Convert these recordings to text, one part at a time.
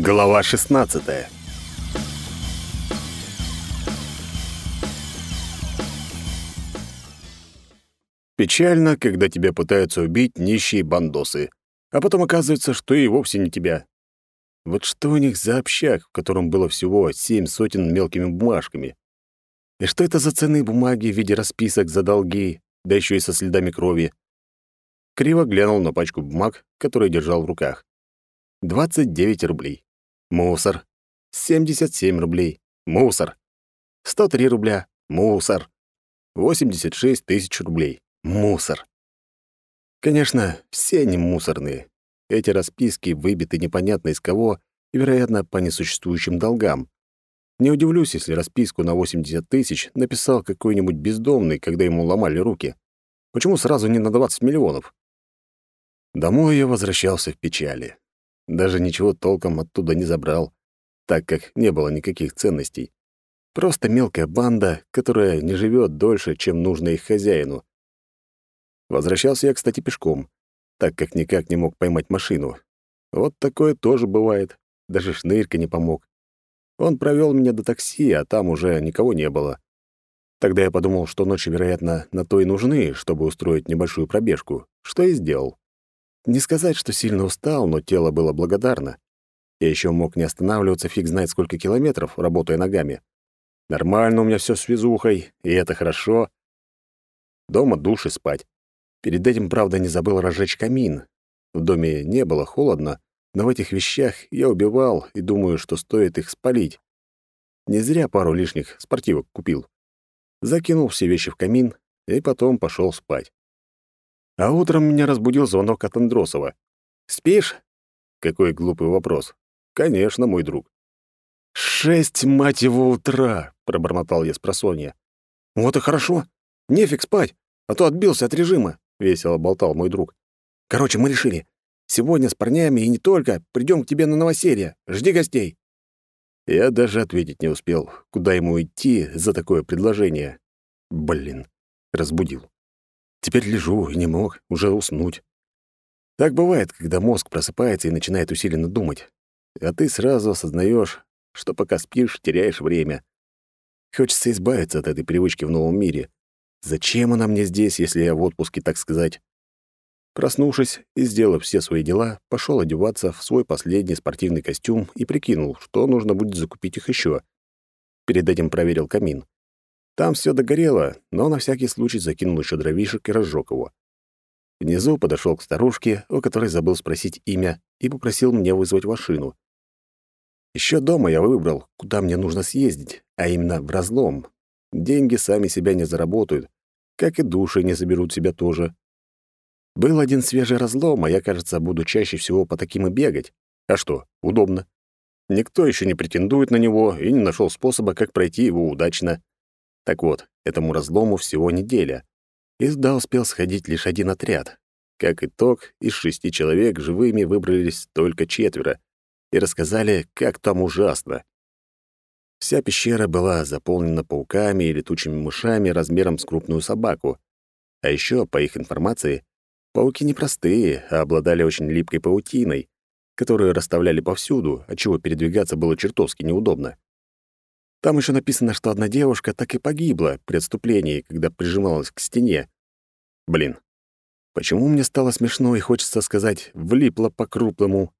Глава 16. Печально, когда тебя пытаются убить нищие бандосы, а потом оказывается, что и вовсе не тебя. Вот что у них за общак, в котором было всего семь сотен мелкими бумажками? И что это за ценные бумаги в виде расписок за долги, да еще и со следами крови? Криво глянул на пачку бумаг, которые держал в руках. 29 рублей. Мусор. 77 рублей. Мусор. 103 рубля. Мусор. 86 тысяч рублей. Мусор. Конечно, все они мусорные. Эти расписки выбиты непонятно из кого и, вероятно, по несуществующим долгам. Не удивлюсь, если расписку на 80 тысяч написал какой-нибудь бездомный, когда ему ломали руки. Почему сразу не на 20 миллионов? Домой я возвращался в печали. Даже ничего толком оттуда не забрал, так как не было никаких ценностей. Просто мелкая банда, которая не живет дольше, чем нужно их хозяину. Возвращался я, кстати, пешком, так как никак не мог поймать машину. Вот такое тоже бывает. Даже шнырька не помог. Он провел меня до такси, а там уже никого не было. Тогда я подумал, что ночи, вероятно, на то и нужны, чтобы устроить небольшую пробежку, что и сделал. Не сказать, что сильно устал, но тело было благодарно. Я еще мог не останавливаться фиг знает сколько километров, работая ногами. Нормально у меня все с везухой, и это хорошо. Дома душ и спать. Перед этим, правда, не забыл разжечь камин. В доме не было холодно, но в этих вещах я убивал и думаю, что стоит их спалить. Не зря пару лишних спортивок купил. Закинул все вещи в камин и потом пошел спать. А утром меня разбудил звонок от Андросова. «Спишь?» Какой глупый вопрос. «Конечно, мой друг». «Шесть, мать его, утра!» — пробормотал я с просонья. «Вот и хорошо. Нефиг спать, а то отбился от режима», — весело болтал мой друг. «Короче, мы решили. Сегодня с парнями и не только придем к тебе на новоселье. Жди гостей». Я даже ответить не успел, куда ему идти за такое предложение. Блин, разбудил. Теперь лежу и не мог уже уснуть. Так бывает, когда мозг просыпается и начинает усиленно думать. А ты сразу осознаешь, что пока спишь, теряешь время. Хочется избавиться от этой привычки в новом мире. Зачем она мне здесь, если я в отпуске, так сказать? Проснувшись и сделав все свои дела, пошел одеваться в свой последний спортивный костюм и прикинул, что нужно будет закупить их еще. Перед этим проверил камин. Там все догорело, но на всякий случай закинул еще дровишек и разжег его. Внизу подошел к старушке, у которой забыл спросить имя, и попросил мне вызвать машину. Еще дома я выбрал, куда мне нужно съездить, а именно в разлом. Деньги сами себя не заработают, как и души не заберут себя тоже. Был один свежий разлом, а я, кажется, буду чаще всего по таким и бегать. А что, удобно. Никто еще не претендует на него и не нашел способа, как пройти его удачно. Так вот, этому разлому всего неделя. И сюда успел сходить лишь один отряд. Как итог, из шести человек живыми выбрались только четверо и рассказали, как там ужасно. Вся пещера была заполнена пауками и летучими мышами размером с крупную собаку. А еще, по их информации, пауки не простые, а обладали очень липкой паутиной, которую расставляли повсюду, отчего передвигаться было чертовски неудобно. Там еще написано, что одна девушка так и погибла при отступлении, когда прижималась к стене. Блин, почему мне стало смешно и хочется сказать «влипло по-крупному»?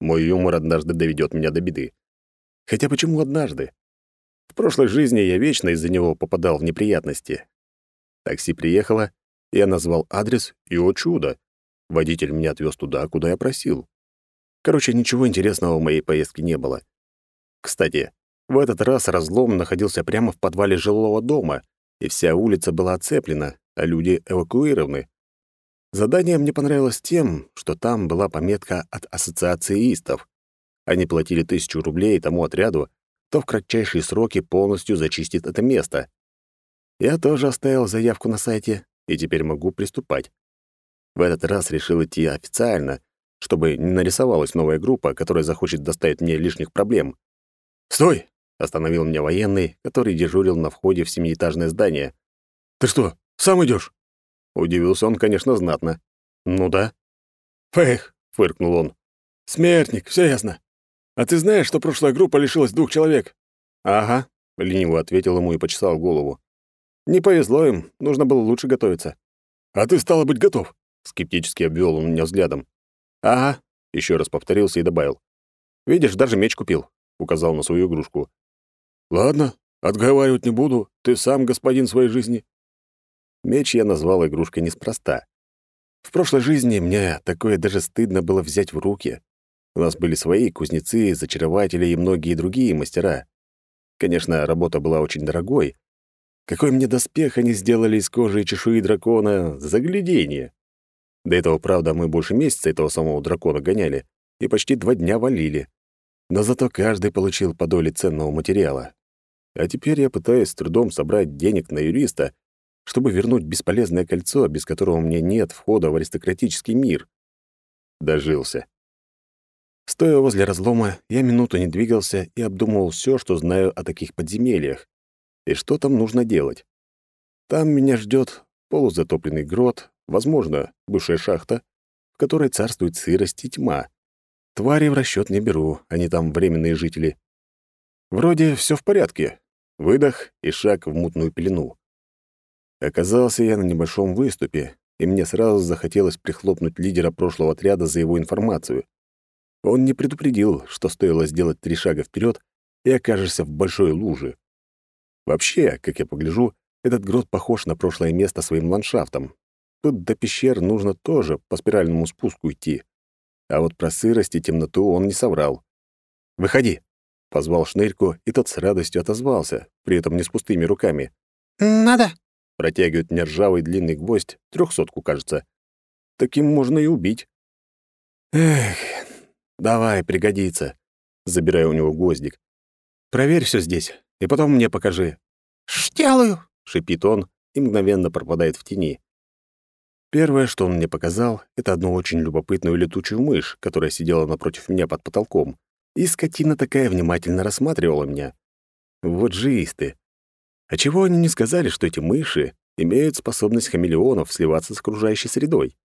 Мой юмор однажды доведет меня до беды. Хотя почему однажды? В прошлой жизни я вечно из-за него попадал в неприятности. Такси приехало, я назвал адрес, и, о чудо, водитель меня отвез туда, куда я просил. Короче, ничего интересного в моей поездке не было. Кстати, в этот раз разлом находился прямо в подвале жилого дома, и вся улица была оцеплена, а люди эвакуированы. Задание мне понравилось тем, что там была пометка от ассоциации истов. Они платили тысячу рублей тому отряду, кто в кратчайшие сроки полностью зачистит это место. Я тоже оставил заявку на сайте, и теперь могу приступать. В этот раз решил идти официально, чтобы не нарисовалась новая группа, которая захочет доставить мне лишних проблем. «Стой!» Остановил меня военный, который дежурил на входе в семиэтажное здание. «Ты что, сам идешь? Удивился он, конечно, знатно. «Ну да». «Фэх!» — фыркнул он. «Смертник, все ясно. «А ты знаешь, что прошлая группа лишилась двух человек?» «Ага», — лениво ответил ему и почесал голову. «Не повезло им, нужно было лучше готовиться». «А ты, стало быть, готов?» — скептически обвел он меня взглядом. «Ага», — еще раз повторился и добавил. «Видишь, даже меч купил», — указал на свою игрушку. «Ладно, отговаривать не буду, ты сам господин своей жизни». Меч я назвал игрушкой неспроста. В прошлой жизни мне такое даже стыдно было взять в руки. У нас были свои кузнецы, зачарователи и многие другие мастера. Конечно, работа была очень дорогой. Какой мне доспех они сделали из кожи и чешуи дракона, загляденье. До этого, правда, мы больше месяца этого самого дракона гоняли и почти два дня валили. Но зато каждый получил по доле ценного материала. А теперь я пытаюсь с трудом собрать денег на юриста, чтобы вернуть бесполезное кольцо, без которого мне нет входа в аристократический мир. Дожился. Стоя возле разлома, я минуту не двигался и обдумывал все, что знаю о таких подземельях, и что там нужно делать. Там меня ждет полузатопленный грот, возможно, бывшая шахта, в которой царствует сырость и тьма. Твари в расчет не беру, они там временные жители. Вроде все в порядке. Выдох и шаг в мутную пелену. Оказался я на небольшом выступе, и мне сразу захотелось прихлопнуть лидера прошлого отряда за его информацию. Он не предупредил, что стоило сделать три шага вперед и окажешься в большой луже. Вообще, как я погляжу, этот грот похож на прошлое место своим ландшафтом. Тут до пещер нужно тоже по спиральному спуску идти. А вот про сырость и темноту он не соврал. «Выходи!» — позвал Шнырьку, и тот с радостью отозвался, при этом не с пустыми руками. «Надо!» Протягивает мне ржавый длинный гвоздь, трехсотку, кажется. Таким можно и убить. Эх, давай, пригодится. Забираю у него гвоздик. Проверь все здесь, и потом мне покажи. «Штялую!» — шипит он и мгновенно пропадает в тени. Первое, что он мне показал, это одну очень любопытную летучую мышь, которая сидела напротив меня под потолком. И скотина такая внимательно рассматривала меня. Вот же исты. А чего они не сказали, что эти мыши имеют способность хамелеонов сливаться с окружающей средой?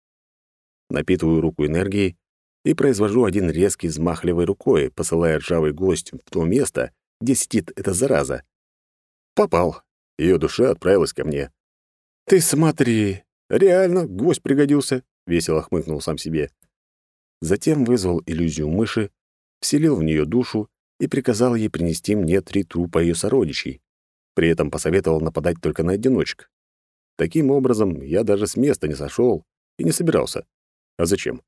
Напитываю руку энергией и произвожу один резкий взмах левой рукой, посылая ржавый гость в то место, где сидит эта зараза. Попал. Ее душа отправилась ко мне. «Ты смотри, реально, гвоздь пригодился», — весело хмыкнул сам себе. Затем вызвал иллюзию мыши, вселил в нее душу и приказал ей принести мне три трупа ее сородичей. При этом посоветовал нападать только на одиночек. Таким образом, я даже с места не сошел и не собирался. А зачем?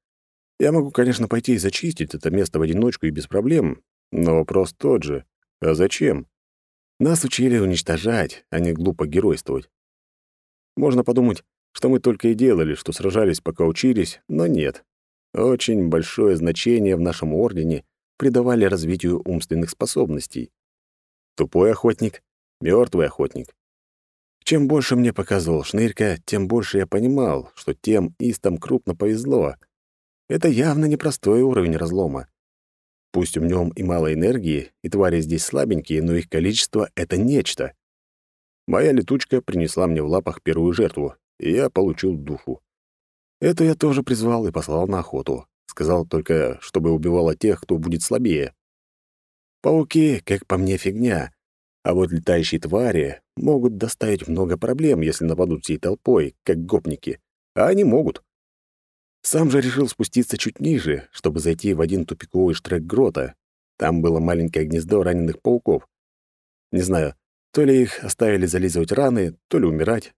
Я могу, конечно, пойти и зачистить это место в одиночку и без проблем, но вопрос тот же. А зачем? Нас учили уничтожать, а не глупо геройствовать. Можно подумать, что мы только и делали, что сражались, пока учились, но нет. Очень большое значение в нашем ордене придавали развитию умственных способностей. Тупой охотник мертвый охотник. Чем больше мне показывал Шнырька, тем больше я понимал, что тем истам крупно повезло. Это явно непростой уровень разлома. Пусть в нем и мало энергии, и твари здесь слабенькие, но их количество — это нечто. Моя летучка принесла мне в лапах первую жертву, и я получил душу. Эту я тоже призвал и послал на охоту. Сказал только, чтобы убивала тех, кто будет слабее. Пауки, как по мне, фигня, а вот летающие твари могут доставить много проблем, если нападут всей толпой, как гопники. А они могут. Сам же решил спуститься чуть ниже, чтобы зайти в один тупиковый штрек грота. Там было маленькое гнездо раненых пауков. Не знаю, то ли их оставили зализывать раны, то ли умирать.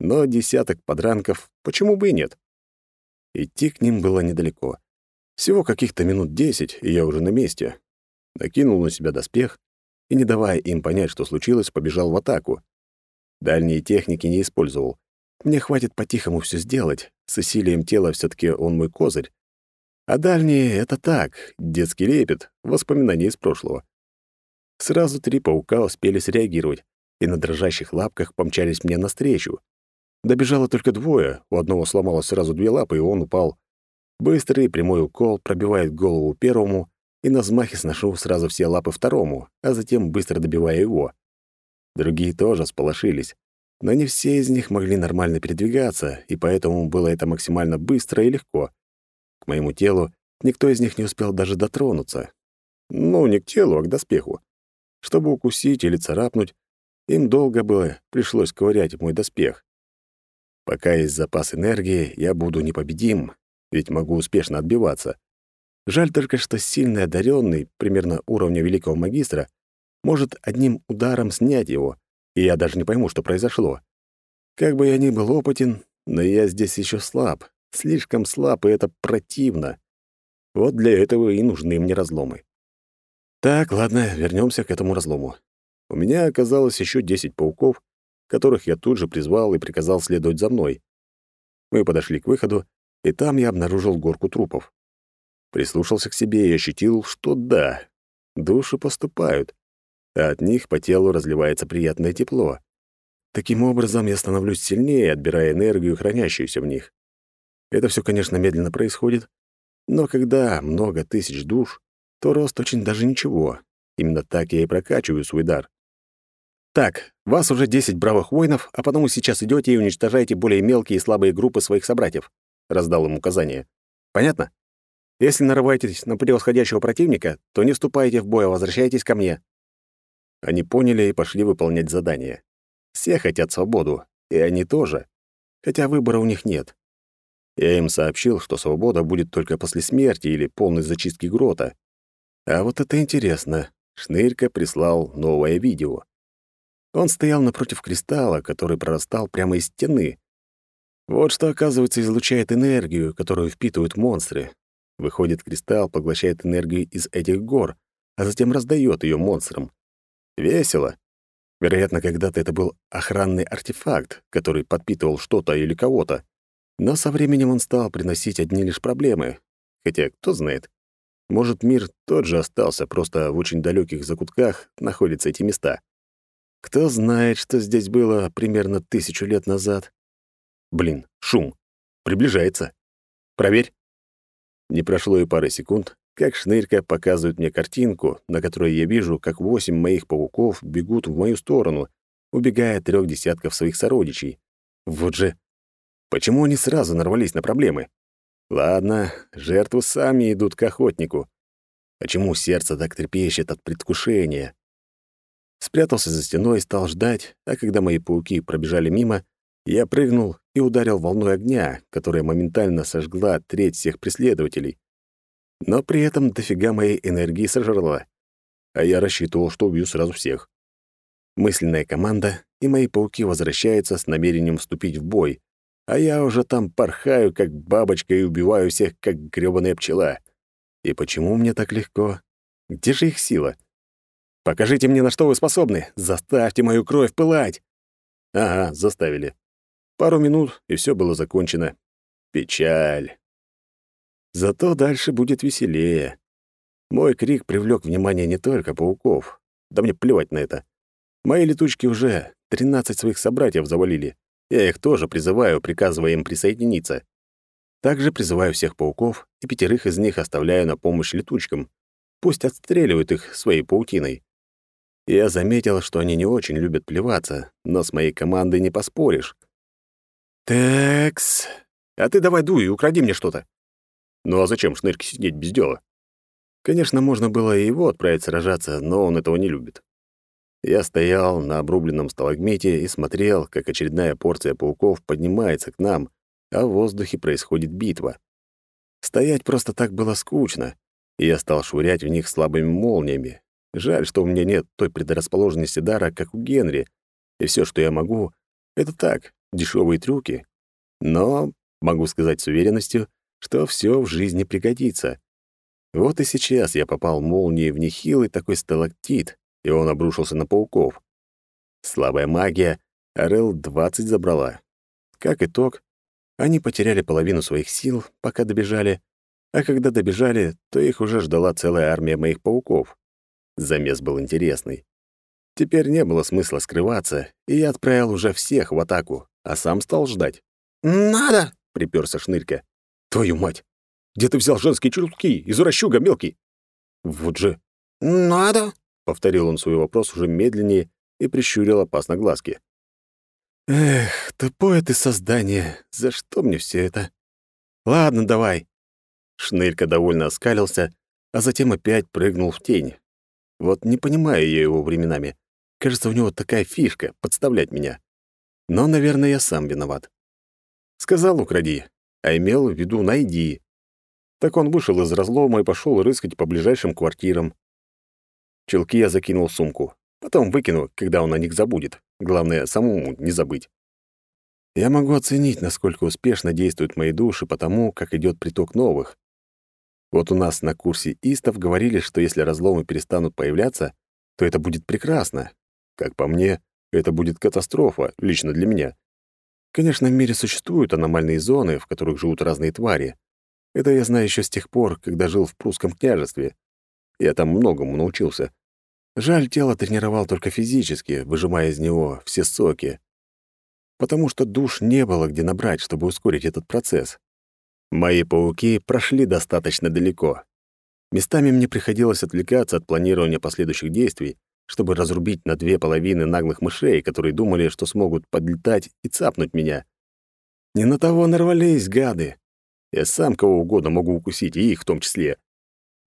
Но десяток подранков, почему бы и нет? Идти к ним было недалеко. Всего каких-то минут десять, и я уже на месте. Накинул на себя доспех, и, не давая им понять, что случилось, побежал в атаку. Дальние техники не использовал. Мне хватит по-тихому все сделать. С усилием тела все таки он мой козырь. А дальние — это так, детский лепет, воспоминания из прошлого. Сразу три паука успели среагировать, и на дрожащих лапках помчались мне навстречу. Добежало только двое, у одного сломалось сразу две лапы, и он упал. Быстрый прямой укол пробивает голову первому, и на взмахе сношу сразу все лапы второму, а затем быстро добиваю его. Другие тоже сполошились, но не все из них могли нормально передвигаться, и поэтому было это максимально быстро и легко. К моему телу никто из них не успел даже дотронуться. Ну, не к телу, а к доспеху. Чтобы укусить или царапнуть, им долго было пришлось ковырять мой доспех. Пока есть запас энергии, я буду непобедим, ведь могу успешно отбиваться. Жаль только, что сильный одаренный, примерно уровня великого магистра, может одним ударом снять его, и я даже не пойму, что произошло. Как бы я ни был опытен, но я здесь еще слаб, слишком слаб, и это противно. Вот для этого и нужны мне разломы. Так, ладно, вернемся к этому разлому. У меня оказалось еще 10 пауков, которых я тут же призвал и приказал следовать за мной. Мы подошли к выходу, и там я обнаружил горку трупов. Прислушался к себе и ощутил, что да, души поступают, а от них по телу разливается приятное тепло. Таким образом, я становлюсь сильнее, отбирая энергию, хранящуюся в них. Это все, конечно, медленно происходит, но когда много тысяч душ, то рост очень даже ничего. Именно так я и прокачиваю свой дар. Так, вас уже 10 бравых воинов, а потом вы сейчас идете и уничтожаете более мелкие и слабые группы своих собратьев, раздал им указание. Понятно? Если нарываетесь на превосходящего противника, то не вступайте в бой, а возвращайтесь ко мне. Они поняли и пошли выполнять задание. Все хотят свободу, и они тоже, хотя выбора у них нет. Я им сообщил, что свобода будет только после смерти или полной зачистки грота. А вот это интересно. Шнырька прислал новое видео. Он стоял напротив кристалла, который прорастал прямо из стены. Вот что, оказывается, излучает энергию, которую впитывают монстры. Выходит, кристалл поглощает энергию из этих гор, а затем раздает ее монстрам. Весело. Вероятно, когда-то это был охранный артефакт, который подпитывал что-то или кого-то. Но со временем он стал приносить одни лишь проблемы. Хотя, кто знает, может, мир тот же остался, просто в очень далеких закутках находятся эти места. Кто знает, что здесь было примерно тысячу лет назад? Блин, шум. Приближается. Проверь. Не прошло и пары секунд, как шнырька показывает мне картинку, на которой я вижу, как восемь моих пауков бегут в мою сторону, убегая от трех десятков своих сородичей. Вот же... Почему они сразу нарвались на проблемы? Ладно, жертвы сами идут к охотнику. Почему сердце так трепещет от предвкушения? Спрятался за стеной и стал ждать, а когда мои пауки пробежали мимо, я прыгнул и ударил волной огня, которая моментально сожгла треть всех преследователей. Но при этом дофига моей энергии сожрала. А я рассчитывал, что убью сразу всех. Мысленная команда, и мои пауки возвращаются с намерением вступить в бой, а я уже там порхаю, как бабочка, и убиваю всех, как грёбаная пчела. И почему мне так легко? Где же их сила? Покажите мне, на что вы способны. Заставьте мою кровь пылать. Ага, заставили. Пару минут, и все было закончено. Печаль. Зато дальше будет веселее. Мой крик привлек внимание не только пауков. Да мне плевать на это. Мои летучки уже 13 своих собратьев завалили. Я их тоже призываю, приказывая им присоединиться. Также призываю всех пауков, и пятерых из них оставляю на помощь летучкам. Пусть отстреливают их своей паутиной. Я заметил, что они не очень любят плеваться, но с моей командой не поспоришь. «Текс, а ты давай дуй и укради мне что-то». Ну а зачем шнырьке сидеть без дела? Конечно, можно было и его отправить сражаться, но он этого не любит. Я стоял на обрубленном сталагмите и смотрел, как очередная порция пауков поднимается к нам, а в воздухе происходит битва. Стоять просто так было скучно, и я стал швырять в них слабыми молниями, Жаль, что у меня нет той предрасположенности дара, как у Генри, и все, что я могу, это так, дешевые трюки. Но могу сказать с уверенностью, что все в жизни пригодится. Вот и сейчас я попал молнией в нехилый такой сталактит, и он обрушился на пауков. Слабая магия РЛ-20 забрала. Как итог, они потеряли половину своих сил, пока добежали, а когда добежали, то их уже ждала целая армия моих пауков. Замес был интересный. Теперь не было смысла скрываться, и я отправил уже всех в атаку, а сам стал ждать. «Надо!» — приперся шнырька. «Твою мать! Где ты взял женские чулки? Извращуга мелкий!» «Вот же!» «Надо!» — повторил он свой вопрос уже медленнее и прищурил опасно глазки. «Эх, тупое ты создание! За что мне все это?» «Ладно, давай!» Шнырька довольно оскалился, а затем опять прыгнул в тень. Вот не понимаю я его временами. Кажется, у него такая фишка — подставлять меня. Но, наверное, я сам виноват. Сказал «укради», а имел в виду «найди». Так он вышел из разлома и пошел рыскать по ближайшим квартирам. Челки я закинул в сумку. Потом выкину, когда он о них забудет. Главное, самому не забыть. Я могу оценить, насколько успешно действуют мои души потому, как идет приток новых. Вот у нас на курсе истов говорили, что если разломы перестанут появляться, то это будет прекрасно. Как по мне, это будет катастрофа, лично для меня. Конечно, в мире существуют аномальные зоны, в которых живут разные твари. Это я знаю еще с тех пор, когда жил в прусском княжестве. Я там многому научился. Жаль, тело тренировал только физически, выжимая из него все соки. Потому что душ не было где набрать, чтобы ускорить этот процесс. Мои пауки прошли достаточно далеко. Местами мне приходилось отвлекаться от планирования последующих действий, чтобы разрубить на две половины наглых мышей, которые думали, что смогут подлетать и цапнуть меня. Не на того нарвались, гады. Я сам кого угодно могу укусить, и их в том числе.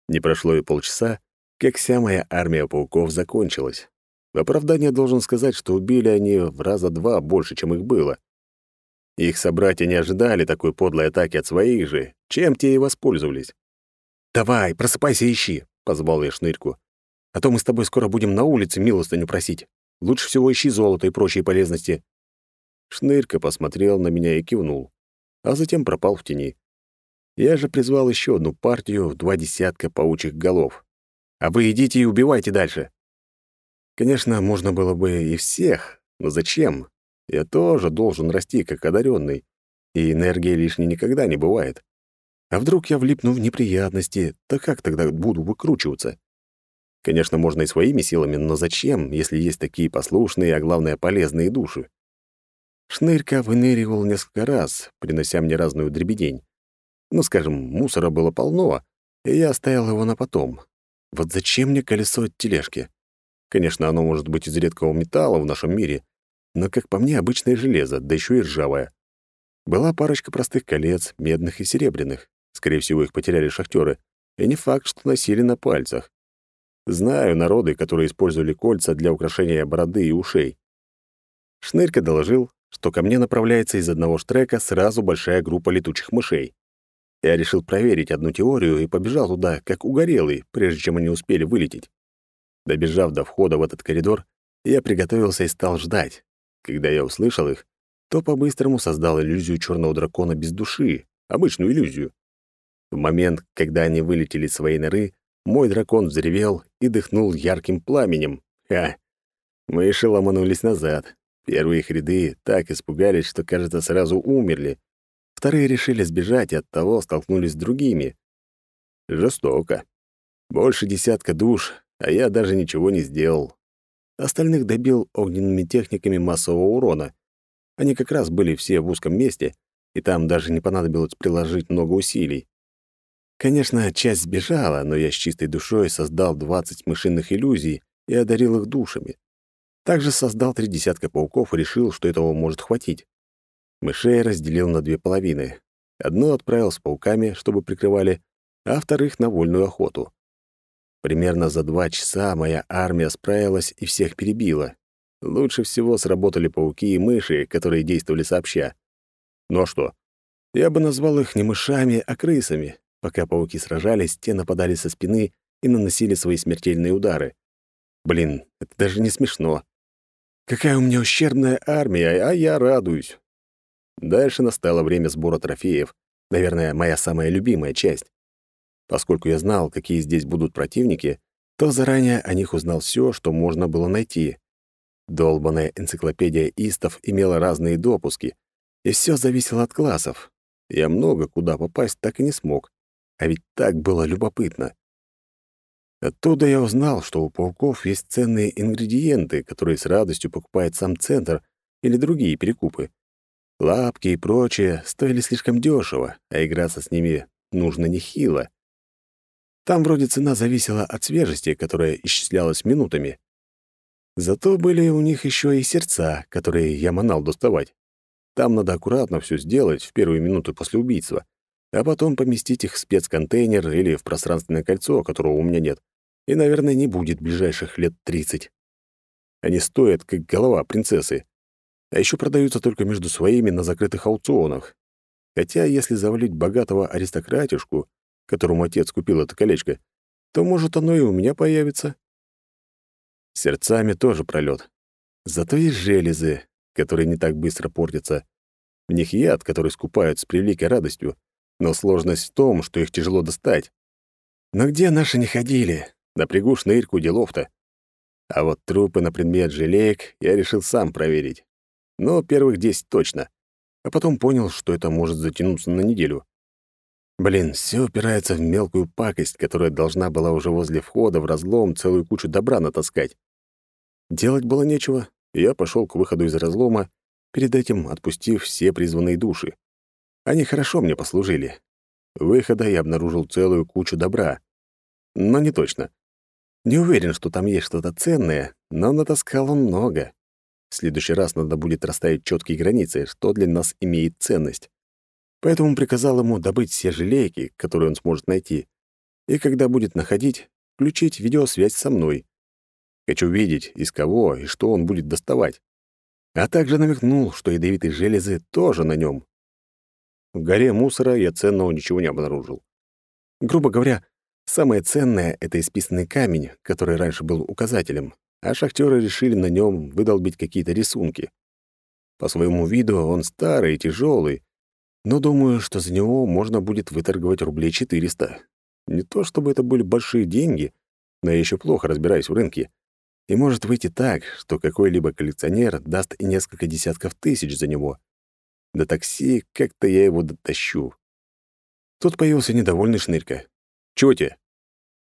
Не прошло и полчаса, как вся моя армия пауков закончилась. В оправдание должен сказать, что убили они в раза два больше, чем их было. Их собратья не ожидали такой подлой атаки от своих же, чем те и воспользовались. «Давай, просыпайся и ищи», — позвал я шнырьку. «А то мы с тобой скоро будем на улице милостыню просить. Лучше всего ищи золото и прочие полезности». Шнырька посмотрел на меня и кивнул, а затем пропал в тени. Я же призвал еще одну партию в два десятка паучьих голов. «А вы идите и убивайте дальше». Конечно, можно было бы и всех, но зачем? Я тоже должен расти как одаренный, и энергии лишней никогда не бывает. А вдруг я влипну в неприятности, так как тогда буду выкручиваться? Конечно, можно и своими силами, но зачем, если есть такие послушные, а главное, полезные души? Шнырька выныривал несколько раз, принося мне разную дребедень. Ну, скажем, мусора было полно, и я оставил его на потом. Вот зачем мне колесо от тележки? Конечно, оно может быть из редкого металла в нашем мире, но, как по мне, обычное железо, да еще и ржавое. Была парочка простых колец, медных и серебряных. Скорее всего, их потеряли шахтеры, и не факт, что носили на пальцах. Знаю народы, которые использовали кольца для украшения бороды и ушей. Шнырька доложил, что ко мне направляется из одного штрека сразу большая группа летучих мышей. Я решил проверить одну теорию и побежал туда, как угорелый, прежде чем они успели вылететь. Добежав до входа в этот коридор, я приготовился и стал ждать. Когда я услышал их, то по-быстрому создал иллюзию черного дракона без души, обычную иллюзию. В момент, когда они вылетели из своей норы, мой дракон взревел и дыхнул ярким пламенем. Ха! Мыши ломанулись назад. Первые их ряды так испугались, что, кажется, сразу умерли. Вторые решили сбежать и оттого столкнулись с другими. Жестоко. Больше десятка душ, а я даже ничего не сделал. Остальных добил огненными техниками массового урона. Они как раз были все в узком месте, и там даже не понадобилось приложить много усилий. Конечно, часть сбежала, но я с чистой душой создал 20 мышиных иллюзий и одарил их душами. Также создал три десятка пауков и решил, что этого может хватить. Мышей разделил на две половины. Одну отправил с пауками, чтобы прикрывали, а вторых — на вольную охоту. Примерно за два часа моя армия справилась и всех перебила. Лучше всего сработали пауки и мыши, которые действовали сообща. Ну а что? Я бы назвал их не мышами, а крысами. Пока пауки сражались, те нападали со спины и наносили свои смертельные удары. Блин, это даже не смешно. Какая у меня ущербная армия, а я радуюсь. Дальше настало время сбора трофеев. Наверное, моя самая любимая часть. Поскольку я знал, какие здесь будут противники, то заранее о них узнал все, что можно было найти. Долбанная энциклопедия истов имела разные допуски, и все зависело от классов. Я много куда попасть так и не смог, а ведь так было любопытно. Оттуда я узнал, что у пауков есть ценные ингредиенты, которые с радостью покупает сам центр или другие перекупы. Лапки и прочее стоили слишком дешево, а играться с ними нужно нехило. Там вроде цена зависела от свежести, которая исчислялась минутами. Зато были у них еще и сердца, которые я манал доставать. Там надо аккуратно все сделать в первые минуты после убийства. А потом поместить их в спецконтейнер или в пространственное кольцо, которого у меня нет, и, наверное, не будет ближайших лет 30. Они стоят, как голова принцессы, а еще продаются только между своими на закрытых аукционах. Хотя, если завалить богатого аристократишку, которому отец купил это колечко, то, может, оно и у меня появится. Сердцами тоже пролет. Зато есть железы, которые не так быстро портятся. В них яд, который скупают с превеликой радостью, но сложность в том, что их тяжело достать. Но где наши не ходили? Напрягу шнырьку делов-то. А вот трупы на предмет желеек я решил сам проверить. Но первых десять точно. А потом понял, что это может затянуться на неделю. Блин, все упирается в мелкую пакость, которая должна была уже возле входа в разлом целую кучу добра натаскать. Делать было нечего, и я пошел к выходу из разлома, перед этим отпустив все призванные души. Они хорошо мне послужили. Выхода я обнаружил целую кучу добра. Но не точно. Не уверен, что там есть что-то ценное, но натаскал он много. В следующий раз надо будет расставить четкие границы, что для нас имеет ценность. Поэтому приказал ему добыть все желейки, которые он сможет найти, и когда будет находить, включить видеосвязь со мной. Хочу видеть, из кого и что он будет доставать. А также намекнул, что ядовитые железы тоже на нем. В горе мусора я ценного ничего не обнаружил. Грубо говоря, самое ценное — это исписанный камень, который раньше был указателем, а шахтеры решили на нем выдолбить какие-то рисунки. По своему виду он старый и тяжелый, но думаю, что за него можно будет выторговать рублей 400. Не то чтобы это были большие деньги, но я еще плохо разбираюсь в рынке. И может выйти так, что какой-либо коллекционер даст несколько десятков тысяч за него. До такси как-то я его дотащу. Тут появился недовольный шнырька. «Чего тебе?»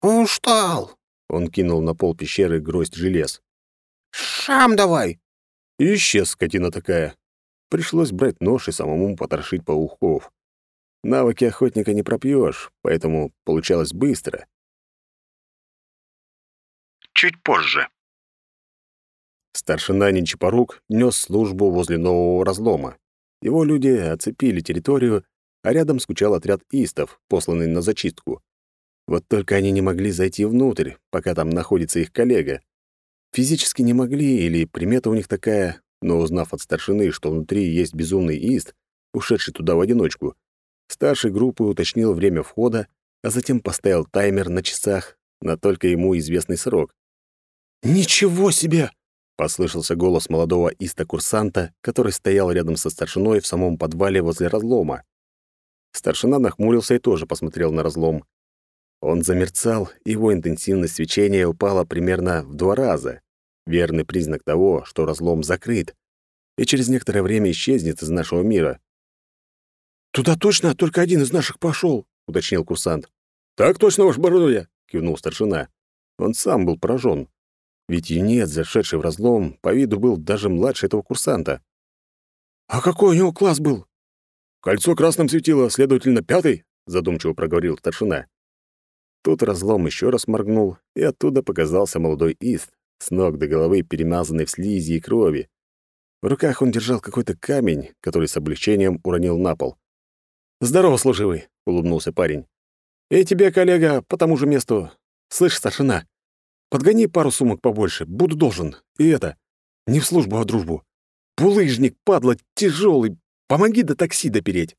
«Устал!» Он кинул на пол пещеры гроздь желез. «Шам давай!» И исчез скотина такая. Пришлось брать нож и самому потрошить пауков. Навыки охотника не пропьешь, поэтому получалось быстро. Чуть позже. Старшина Нинчипорук нес службу возле нового разлома. Его люди оцепили территорию, а рядом скучал отряд истов, посланный на зачистку. Вот только они не могли зайти внутрь, пока там находится их коллега. Физически не могли, или примета у них такая, но узнав от старшины, что внутри есть безумный ист, ушедший туда в одиночку, старший группы уточнил время входа, а затем поставил таймер на часах на только ему известный срок. «Ничего себе!» Послышался голос молодого иста-курсанта, который стоял рядом со старшиной в самом подвале возле разлома. Старшина нахмурился и тоже посмотрел на разлом. Он замерцал, и его интенсивность свечения упала примерно в два раза. Верный признак того, что разлом закрыт, и через некоторое время исчезнет из нашего мира. «Туда точно только один из наших пошел, уточнил курсант. «Так точно, ваш бародуя!» — кивнул старшина. Он сам был поражен. Ведь юнец, зашедший в разлом, по виду был даже младше этого курсанта. «А какой у него класс был?» «Кольцо красным светило, следовательно, пятый», — задумчиво проговорил старшина. Тут разлом еще раз моргнул, и оттуда показался молодой ист, с ног до головы перемазанный в слизи и крови. В руках он держал какой-то камень, который с облегчением уронил на пол. «Здорово, служивый», — улыбнулся парень. «И тебе, коллега, по тому же месту. Слышь, старшина, Подгони пару сумок побольше, буду должен. И это, не в службу, а в дружбу. Булыжник, падла, тяжелый. Помоги до такси допереть.